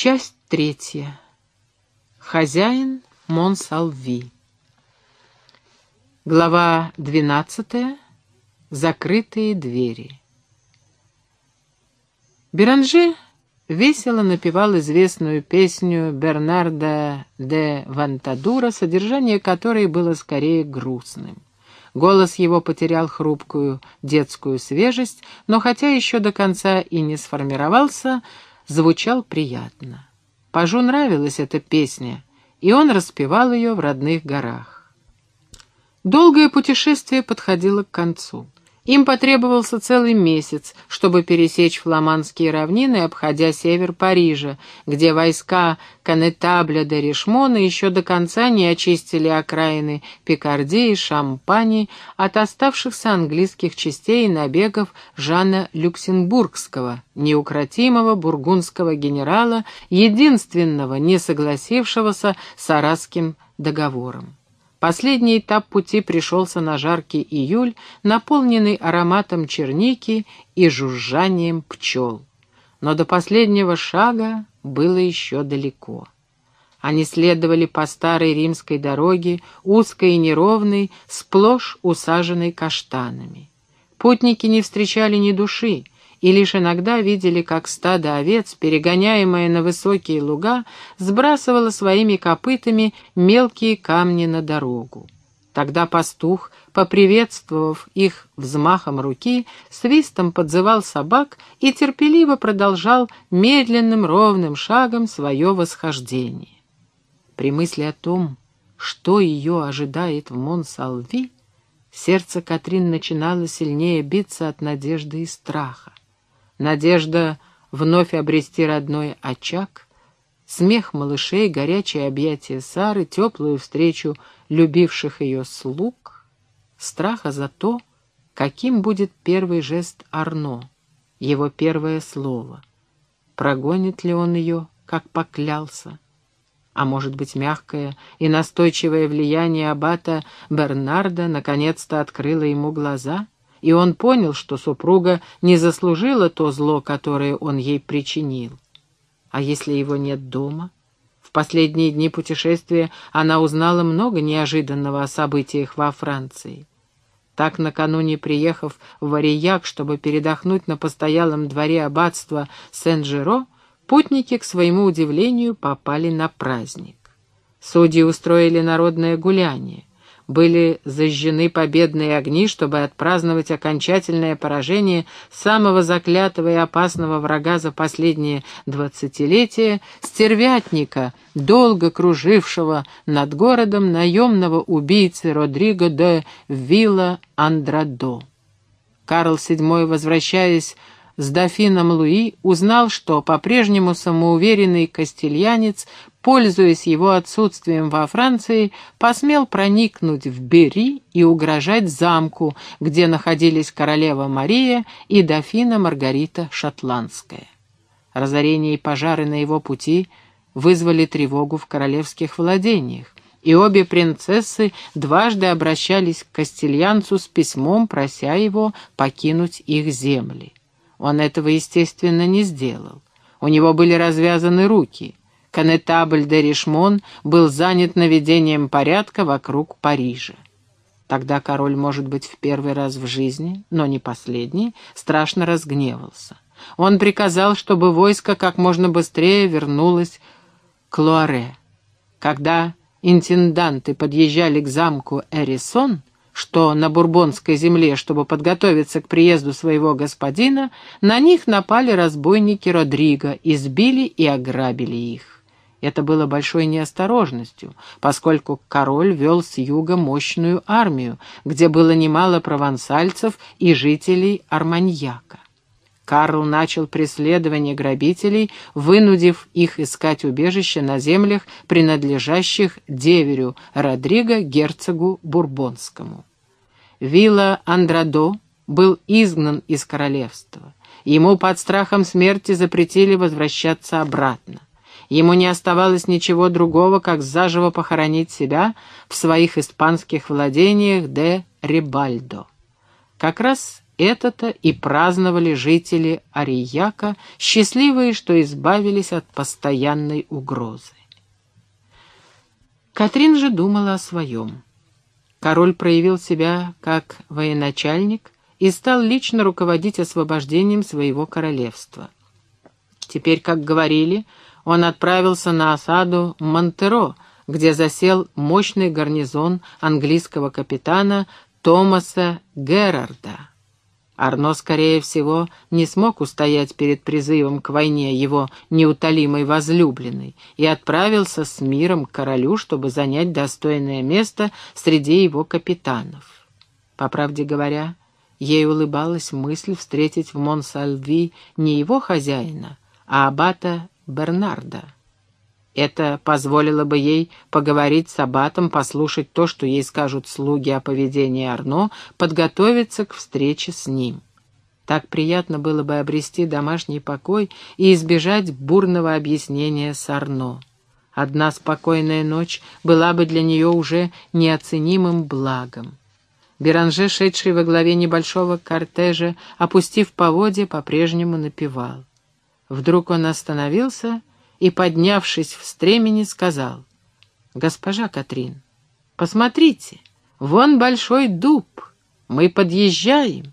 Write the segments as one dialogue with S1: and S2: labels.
S1: Часть третья. Хозяин Монсалви. Глава двенадцатая. Закрытые двери. Беранже весело напевал известную песню Бернарда де Вантадура, содержание которой было скорее грустным. Голос его потерял хрупкую детскую свежесть, но хотя еще до конца и не сформировался, звучал приятно. Пажу нравилась эта песня, и он распевал ее в родных горах. Долгое путешествие подходило к концу. Им потребовался целый месяц, чтобы пересечь фламандские равнины, обходя север Парижа, где войска Канетабля де Ришмона еще до конца не очистили окраины Пикардии и Шампани от оставшихся английских частей и набегов Жана Люксембургского, неукротимого бургундского генерала, единственного, не согласившегося с Арасским договором. Последний этап пути пришелся на жаркий июль, наполненный ароматом черники и жужжанием пчел. Но до последнего шага было еще далеко. Они следовали по старой римской дороге, узкой и неровной, сплошь усаженной каштанами. Путники не встречали ни души, и лишь иногда видели, как стадо овец, перегоняемое на высокие луга, сбрасывало своими копытами мелкие камни на дорогу. Тогда пастух, поприветствовав их взмахом руки, свистом подзывал собак и терпеливо продолжал медленным ровным шагом свое восхождение. При мысли о том, что ее ожидает в Монсалви, сердце Катрин начинало сильнее биться от надежды и страха. Надежда вновь обрести родной очаг, смех малышей, горячее объятие Сары, теплую встречу любивших ее слуг, страха за то, каким будет первый жест Арно, его первое слово. Прогонит ли он ее, как поклялся? А может быть, мягкое и настойчивое влияние аббата Бернарда наконец-то открыло ему глаза — и он понял, что супруга не заслужила то зло, которое он ей причинил. А если его нет дома? В последние дни путешествия она узнала много неожиданного о событиях во Франции. Так, накануне приехав в Варияк, чтобы передохнуть на постоялом дворе аббатства Сен-Жеро, путники, к своему удивлению, попали на праздник. Судьи устроили народное гуляние были зажжены победные огни, чтобы отпраздновать окончательное поражение самого заклятого и опасного врага за последние двадцатилетия, стервятника, долго кружившего над городом наемного убийцы Родриго де Вилла Андрадо. Карл VII, возвращаясь с дофином Луи, узнал, что по-прежнему самоуверенный кастильянец пользуясь его отсутствием во Франции, посмел проникнуть в Бери и угрожать замку, где находились королева Мария и дофина Маргарита Шотландская. Разорение и пожары на его пути вызвали тревогу в королевских владениях, и обе принцессы дважды обращались к Кастильянцу с письмом, прося его покинуть их земли. Он этого, естественно, не сделал. У него были развязаны руки — Конетабль де Ришмон был занят наведением порядка вокруг Парижа. Тогда король, может быть, в первый раз в жизни, но не последний, страшно разгневался. Он приказал, чтобы войско как можно быстрее вернулось к Луаре. Когда интенданты подъезжали к замку Эрисон, что на Бурбонской земле, чтобы подготовиться к приезду своего господина, на них напали разбойники Родриго, избили и ограбили их. Это было большой неосторожностью, поскольку король вел с юга мощную армию, где было немало провансальцев и жителей Арманьяка. Карл начал преследование грабителей, вынудив их искать убежище на землях, принадлежащих деверю Родриго, герцогу Бурбонскому. Вилла Андрадо был изгнан из королевства. Ему под страхом смерти запретили возвращаться обратно. Ему не оставалось ничего другого, как заживо похоронить себя в своих испанских владениях де Рибальдо. Как раз это-то и праздновали жители Арияка, счастливые, что избавились от постоянной угрозы. Катрин же думала о своем. Король проявил себя как военачальник и стал лично руководить освобождением своего королевства. Теперь, как говорили, он отправился на осаду Монтеро, где засел мощный гарнизон английского капитана Томаса Герарда. Арно, скорее всего, не смог устоять перед призывом к войне его неутолимой возлюбленной и отправился с миром к королю, чтобы занять достойное место среди его капитанов. По правде говоря, ей улыбалась мысль встретить в Монсальви не его хозяина, а аббата Бернарда. Это позволило бы ей поговорить с аббатом, послушать то, что ей скажут слуги о поведении Арно, подготовиться к встрече с ним. Так приятно было бы обрести домашний покой и избежать бурного объяснения с Арно. Одна спокойная ночь была бы для нее уже неоценимым благом. Беранже, шедший во главе небольшого кортежа, опустив поводья, по-прежнему напевал. Вдруг он остановился и, поднявшись в стремени, сказал, «Госпожа Катрин, посмотрите, вон большой дуб, мы подъезжаем».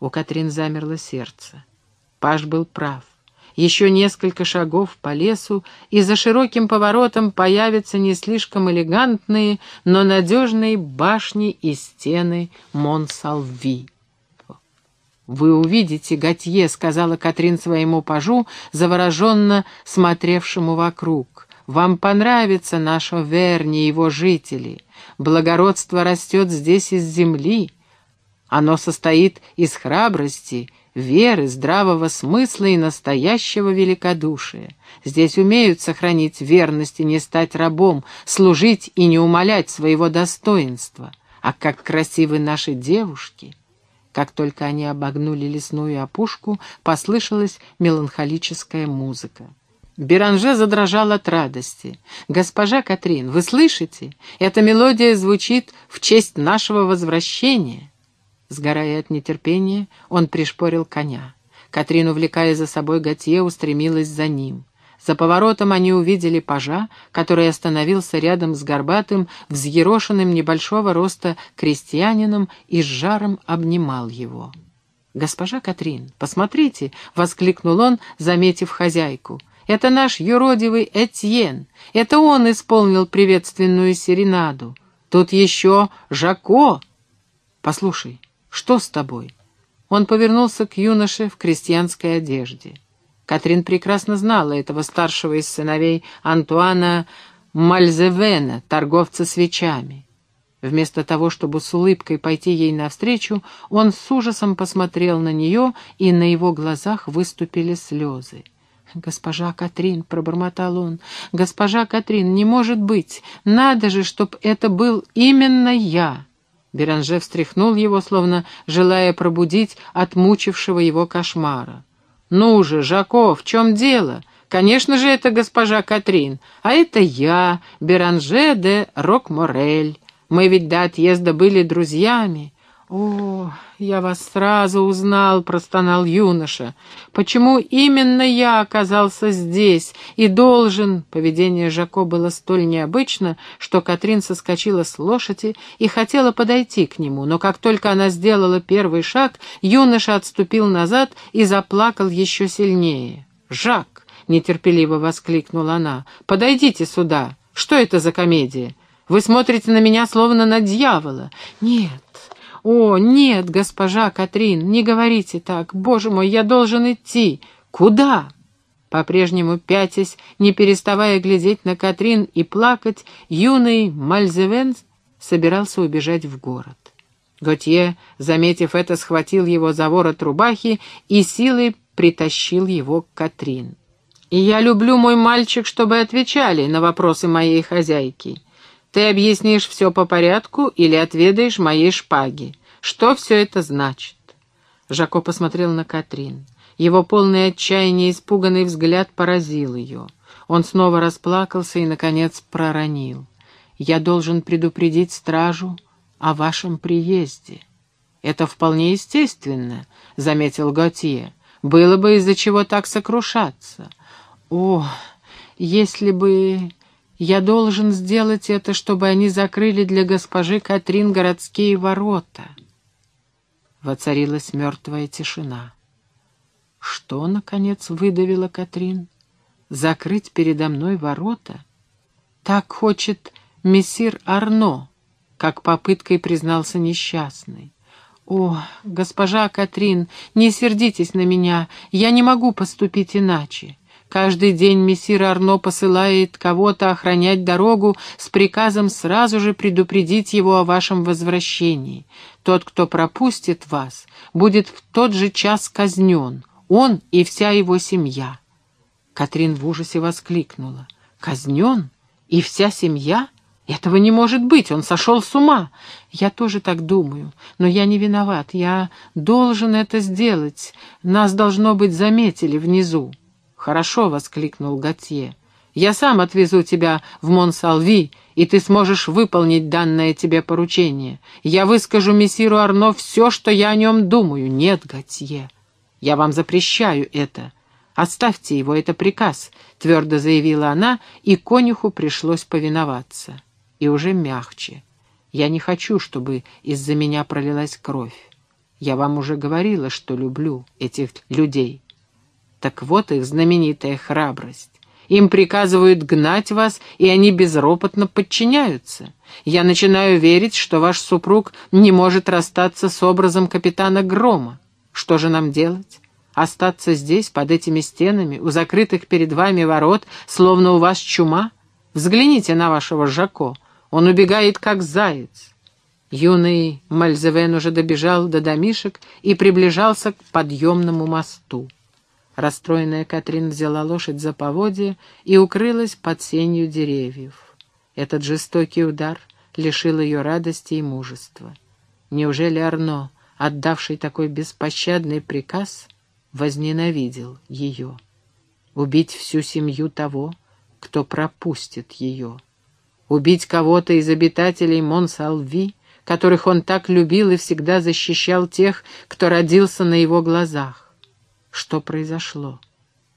S1: У Катрин замерло сердце. Паш был прав. Еще несколько шагов по лесу, и за широким поворотом появятся не слишком элегантные, но надежные башни и стены Монсалви. «Вы увидите, Готье», — сказала Катрин своему пажу, завороженно смотревшему вокруг. «Вам понравится наш Верни и его жители. Благородство растет здесь из земли. Оно состоит из храбрости, веры, здравого смысла и настоящего великодушия. Здесь умеют сохранить верность и не стать рабом, служить и не умолять своего достоинства. А как красивы наши девушки!» Как только они обогнули лесную опушку, послышалась меланхолическая музыка. Беранже задрожал от радости. «Госпожа Катрин, вы слышите? Эта мелодия звучит в честь нашего возвращения». Сгорая от нетерпения, он пришпорил коня. Катрин, увлекая за собой Готье, устремилась за ним. За поворотом они увидели пажа, который остановился рядом с горбатым, взъерошенным небольшого роста крестьянином и с жаром обнимал его. «Госпожа Катрин, посмотрите!» — воскликнул он, заметив хозяйку. «Это наш юродивый Этьен. Это он исполнил приветственную серенаду. Тут еще Жако. Послушай, что с тобой?» Он повернулся к юноше в крестьянской одежде. Катрин прекрасно знала этого старшего из сыновей Антуана Мальзевена, торговца свечами. Вместо того, чтобы с улыбкой пойти ей навстречу, он с ужасом посмотрел на нее, и на его глазах выступили слезы. «Госпожа Катрин», — пробормотал он, — «госпожа Катрин, не может быть! Надо же, чтоб это был именно я!» Беранже встряхнул его, словно желая пробудить от мучившего его кошмара. «Ну же, Жако, в чем дело? Конечно же, это госпожа Катрин, а это я, Беранже де Рок-Морель. Мы ведь до отъезда были друзьями. «О, я вас сразу узнал», — простонал юноша. «Почему именно я оказался здесь и должен...» Поведение Жако было столь необычно, что Катрин соскочила с лошади и хотела подойти к нему, но как только она сделала первый шаг, юноша отступил назад и заплакал еще сильнее. «Жак!» — нетерпеливо воскликнула она. «Подойдите сюда! Что это за комедия? Вы смотрите на меня, словно на дьявола!» «Нет!» «О, нет, госпожа Катрин, не говорите так. Боже мой, я должен идти. Куда?» По-прежнему пятясь, не переставая глядеть на Катрин и плакать, юный Мальзевен собирался убежать в город. Готье, заметив это, схватил его за ворот рубахи и силой притащил его к Катрин. «И я люблю, мой мальчик, чтобы отвечали на вопросы моей хозяйки. Ты объяснишь все по порядку или отведаешь моей шпаги. Что все это значит?» Жако посмотрел на Катрин. Его полный отчаяния испуганный взгляд поразил ее. Он снова расплакался и, наконец, проронил. «Я должен предупредить стражу о вашем приезде». Это вполне естественно, — заметил Готье. Было бы из-за чего так сокрушаться. О, если бы... Я должен сделать это, чтобы они закрыли для госпожи Катрин городские ворота. Воцарилась мертвая тишина. Что, наконец, выдавила Катрин? Закрыть передо мной ворота? Так хочет мессир Арно, как попыткой признался несчастный. «О, госпожа Катрин, не сердитесь на меня, я не могу поступить иначе. Каждый день мессир Арно посылает кого-то охранять дорогу с приказом сразу же предупредить его о вашем возвращении. Тот, кто пропустит вас, будет в тот же час казнен, он и вся его семья». Катрин в ужасе воскликнула. «Казнен? И вся семья?» Этого не может быть, он сошел с ума. Я тоже так думаю, но я не виноват, я должен это сделать. Нас, должно быть, заметили внизу. Хорошо, — воскликнул Готье. Я сам отвезу тебя в Монсалви, и ты сможешь выполнить данное тебе поручение. Я выскажу мессиру Арно все, что я о нем думаю. Нет, Готье, я вам запрещаю это. Оставьте его, это приказ, — твердо заявила она, и конюху пришлось повиноваться и уже мягче. Я не хочу, чтобы из-за меня пролилась кровь. Я вам уже говорила, что люблю этих людей. Так вот их знаменитая храбрость. Им приказывают гнать вас, и они безропотно подчиняются. Я начинаю верить, что ваш супруг не может расстаться с образом капитана Грома. Что же нам делать? Остаться здесь, под этими стенами, у закрытых перед вами ворот, словно у вас чума? Взгляните на вашего Жако. Он убегает, как заяц. Юный Мальзевен уже добежал до домишек и приближался к подъемному мосту. Расстроенная Катрин взяла лошадь за поводья и укрылась под сенью деревьев. Этот жестокий удар лишил ее радости и мужества. Неужели Арно, отдавший такой беспощадный приказ, возненавидел ее? Убить всю семью того, кто пропустит ее убить кого-то из обитателей Монсалви, которых он так любил и всегда защищал тех, кто родился на его глазах. Что произошло?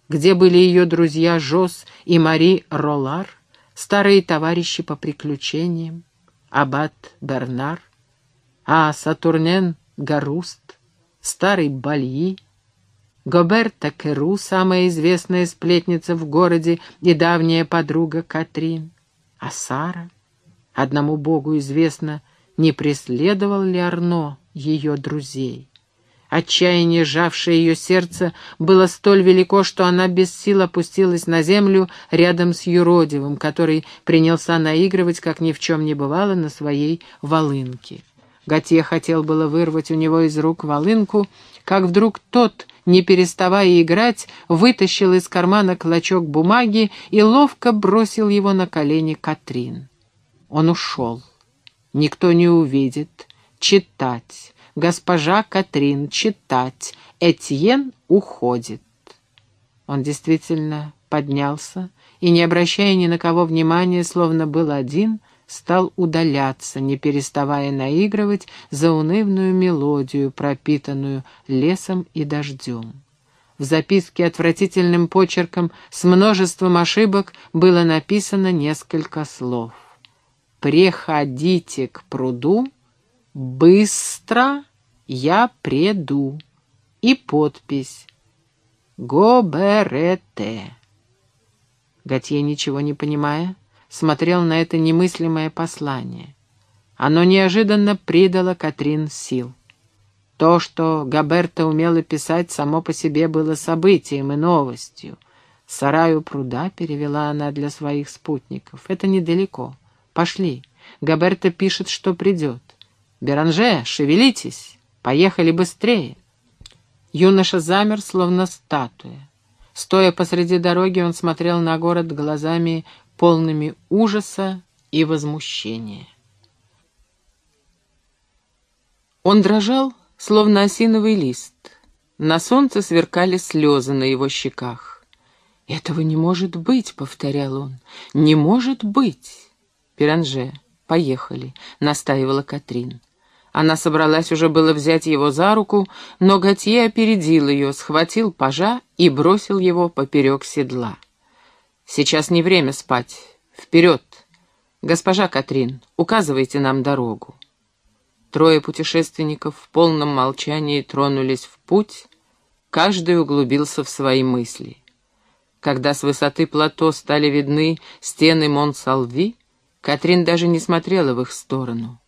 S1: Где были ее друзья Жос и Мари Ролар, старые товарищи по приключениям, Аббат Бернар, а Сатурнен Гаруст, старый Бальи, Гоберта Керу, самая известная сплетница в городе и давняя подруга Катрин, а Сара? Одному Богу известно, не преследовал ли Арно ее друзей. Отчаяние, сжавшее ее сердце, было столь велико, что она без сил опустилась на землю рядом с юродивым, который принялся наигрывать, как ни в чем не бывало, на своей волынке. Готье хотел было вырвать у него из рук волынку, как вдруг тот, не переставая играть, вытащил из кармана клочок бумаги и ловко бросил его на колени Катрин. Он ушел. Никто не увидит. Читать. Госпожа Катрин, читать. Этьен уходит. Он действительно поднялся и, не обращая ни на кого внимания, словно был один, — стал удаляться, не переставая наигрывать заунывную мелодию, пропитанную лесом и дождем. В записке отвратительным почерком с множеством ошибок было написано несколько слов. «Приходите к пруду, быстро я приду». И подпись «Гоберете». Готье, ничего не понимая, смотрел на это немыслимое послание. Оно неожиданно придало Катрин сил. То, что Габерта умела писать, само по себе было событием и новостью. «Сараю пруда» перевела она для своих спутников. «Это недалеко. Пошли. Габерта пишет, что придет. Беранже, шевелитесь. Поехали быстрее». Юноша замер, словно статуя. Стоя посреди дороги, он смотрел на город глазами полными ужаса и возмущения. Он дрожал, словно осиновый лист. На солнце сверкали слезы на его щеках. «Этого не может быть», — повторял он, — «не может быть». «Пиранже, поехали», — настаивала Катрин. Она собралась уже было взять его за руку, но Готье опередил ее, схватил пажа и бросил его поперек седла. «Сейчас не время спать. Вперед! Госпожа Катрин, указывайте нам дорогу». Трое путешественников в полном молчании тронулись в путь, каждый углубился в свои мысли. Когда с высоты плато стали видны стены Монсалви, Катрин даже не смотрела в их сторону.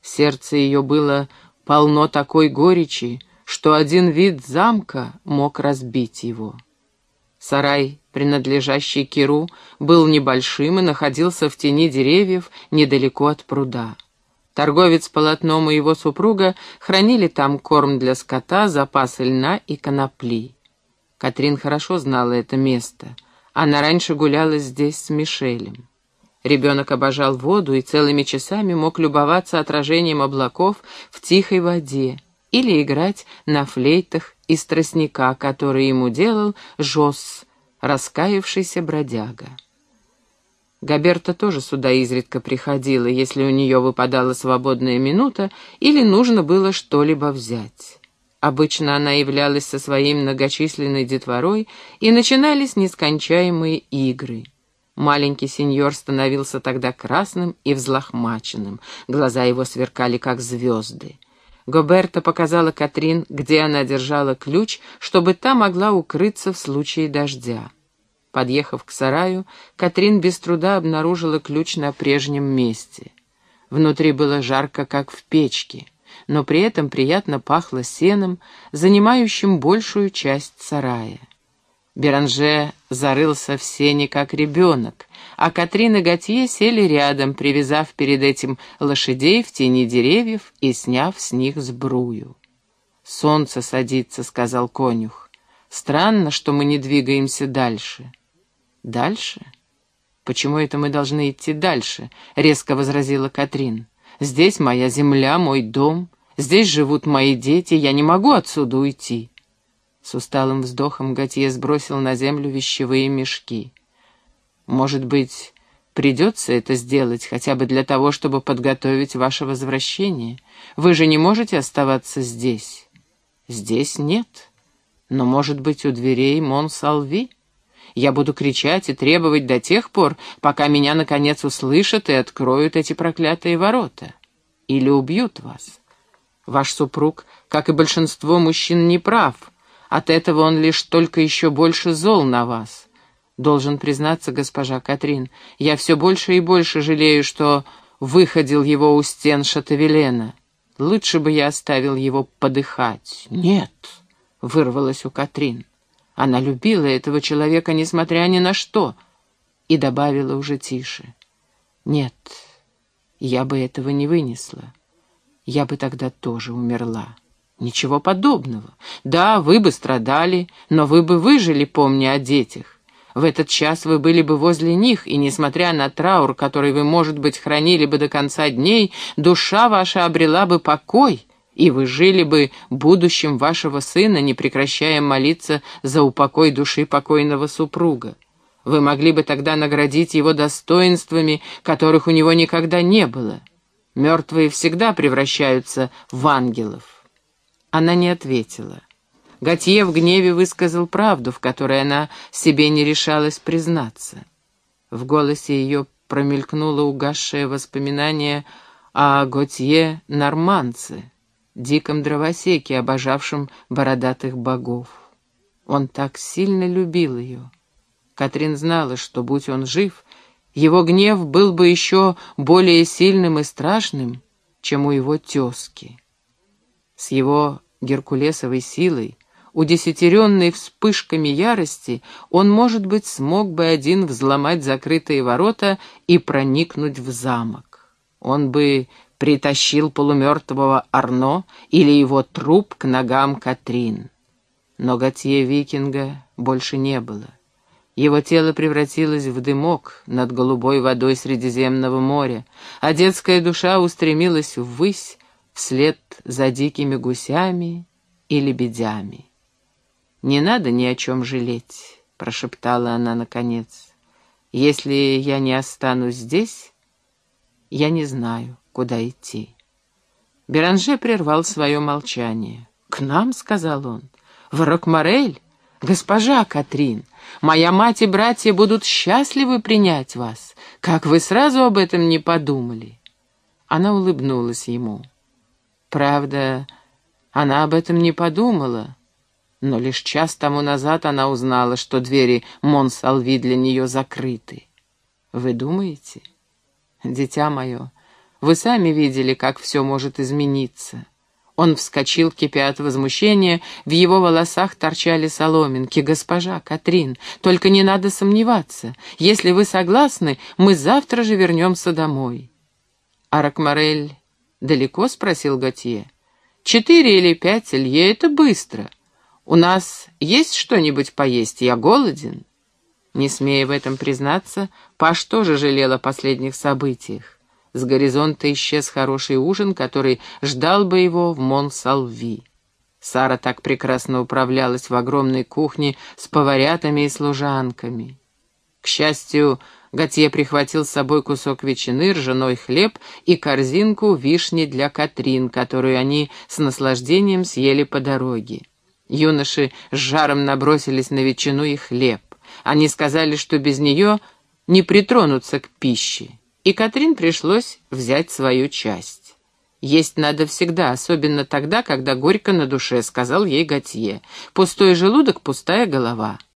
S1: Сердце ее было полно такой горечи, что один вид замка мог разбить его. Сарай, принадлежащий Киру, был небольшим и находился в тени деревьев недалеко от пруда. Торговец полотном и его супруга хранили там корм для скота, запасы льна и конопли. Катрин хорошо знала это место. Она раньше гуляла здесь с Мишелем. Ребенок обожал воду и целыми часами мог любоваться отражением облаков в тихой воде или играть на флейтах из тростника, который ему делал Жос, раскаявшийся бродяга. Габерта тоже сюда изредка приходила, если у нее выпадала свободная минута или нужно было что-либо взять. Обычно она являлась со своей многочисленной детворой, и начинались нескончаемые игры — Маленький сеньор становился тогда красным и взлохмаченным, глаза его сверкали, как звезды. Гоберта показала Катрин, где она держала ключ, чтобы та могла укрыться в случае дождя. Подъехав к сараю, Катрин без труда обнаружила ключ на прежнем месте. Внутри было жарко, как в печке, но при этом приятно пахло сеном, занимающим большую часть сарая. Беранже зарылся в сене, как ребенок, а Катрин и Готье сели рядом, привязав перед этим лошадей в тени деревьев и сняв с них сбрую. «Солнце садится», — сказал конюх. «Странно, что мы не двигаемся дальше». «Дальше? Почему это мы должны идти дальше?» — резко возразила Катрин. «Здесь моя земля, мой дом. Здесь живут мои дети. Я не могу отсюда уйти». С усталым вздохом Готье сбросил на землю вещевые мешки. «Может быть, придется это сделать хотя бы для того, чтобы подготовить ваше возвращение? Вы же не можете оставаться здесь?» «Здесь нет. Но, может быть, у дверей Монсалви? Я буду кричать и требовать до тех пор, пока меня, наконец, услышат и откроют эти проклятые ворота. Или убьют вас. Ваш супруг, как и большинство мужчин, не прав» От этого он лишь только еще больше зол на вас. Должен признаться, госпожа Катрин, я все больше и больше жалею, что выходил его у стен Шатавелена. Лучше бы я оставил его подыхать. Нет, — вырвалась у Катрин. Она любила этого человека, несмотря ни на что, и добавила уже тише. Нет, я бы этого не вынесла. Я бы тогда тоже умерла. Ничего подобного. Да, вы бы страдали, но вы бы выжили, помня о детях. В этот час вы были бы возле них, и, несмотря на траур, который вы, может быть, хранили бы до конца дней, душа ваша обрела бы покой, и вы жили бы будущим вашего сына, не прекращая молиться за упокой души покойного супруга. Вы могли бы тогда наградить его достоинствами, которых у него никогда не было. Мертвые всегда превращаются в ангелов. Она не ответила. Готье в гневе высказал правду, в которой она себе не решалась признаться. В голосе ее промелькнуло угасшее воспоминание о Готье Норманце, диком дровосеке, обожавшем бородатых богов. Он так сильно любил ее. Катрин знала, что, будь он жив, его гнев был бы еще более сильным и страшным, чем у его тезки. С его геркулесовой силой, удесятеренной вспышками ярости, он, может быть, смог бы один взломать закрытые ворота и проникнуть в замок. Он бы притащил полумертвого Арно или его труп к ногам Катрин. Но Готье Викинга больше не было. Его тело превратилось в дымок над голубой водой Средиземного моря, а детская душа устремилась ввысь, вслед за дикими гусями и лебедями. «Не надо ни о чем жалеть», — прошептала она наконец. «Если я не останусь здесь, я не знаю, куда идти». Беранже прервал свое молчание. «К нам», — сказал он, — «в Рокморель, госпожа Катрин, моя мать и братья будут счастливы принять вас. Как вы сразу об этом не подумали?» Она улыбнулась ему. Правда, она об этом не подумала, но лишь час тому назад она узнала, что двери Монсалви для нее закрыты. Вы думаете? Дитя мое, вы сами видели, как все может измениться. Он вскочил, кипя от возмущения, в его волосах торчали соломинки. «Госпожа Катрин, только не надо сомневаться. Если вы согласны, мы завтра же вернемся домой». «А Ракмарель далеко?» — спросил Готье. «Четыре или пять лье — это быстро. У нас есть что-нибудь поесть? Я голоден». Не смея в этом признаться, Паш тоже жалел о последних событиях. С горизонта исчез хороший ужин, который ждал бы его в Монсалви. Сара так прекрасно управлялась в огромной кухне с поварятами и служанками. К счастью, Готье прихватил с собой кусок ветчины, ржаной хлеб и корзинку вишни для Катрин, которую они с наслаждением съели по дороге. Юноши с жаром набросились на ветчину и хлеб. Они сказали, что без нее не притронутся к пище и Катрин пришлось взять свою часть. «Есть надо всегда, особенно тогда, когда горько на душе», — сказал ей Готье. «Пустой желудок, пустая голова».